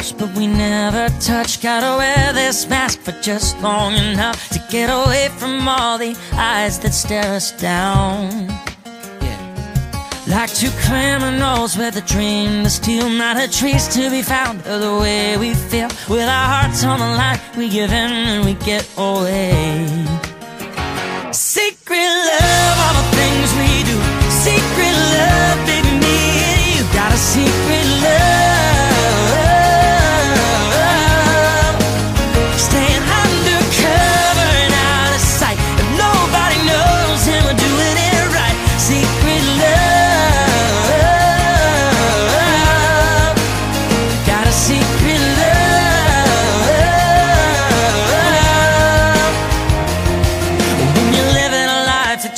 but we never touch. Gotta wear this mask for just long enough to get away from all the eyes that stare us down. Like two criminals with a dream to steal, not a trace to be found of the way we feel. With our hearts on the line, we give in and we get away.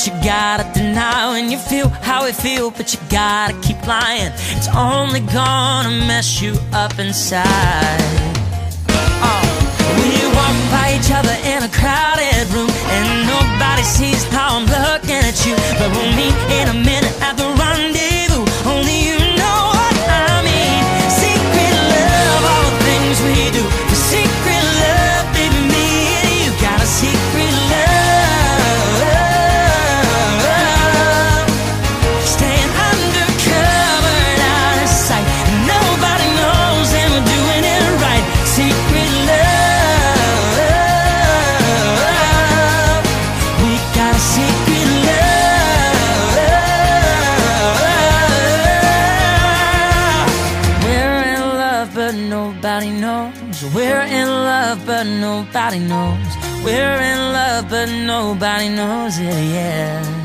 You gotta deny When you feel how we feel but you gotta keep lying. It's only gonna mess you up inside. Oh, When you walk by each other nobody knows. We're in love but nobody knows. We're in love but nobody knows. It, yeah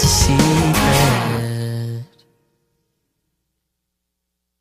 to see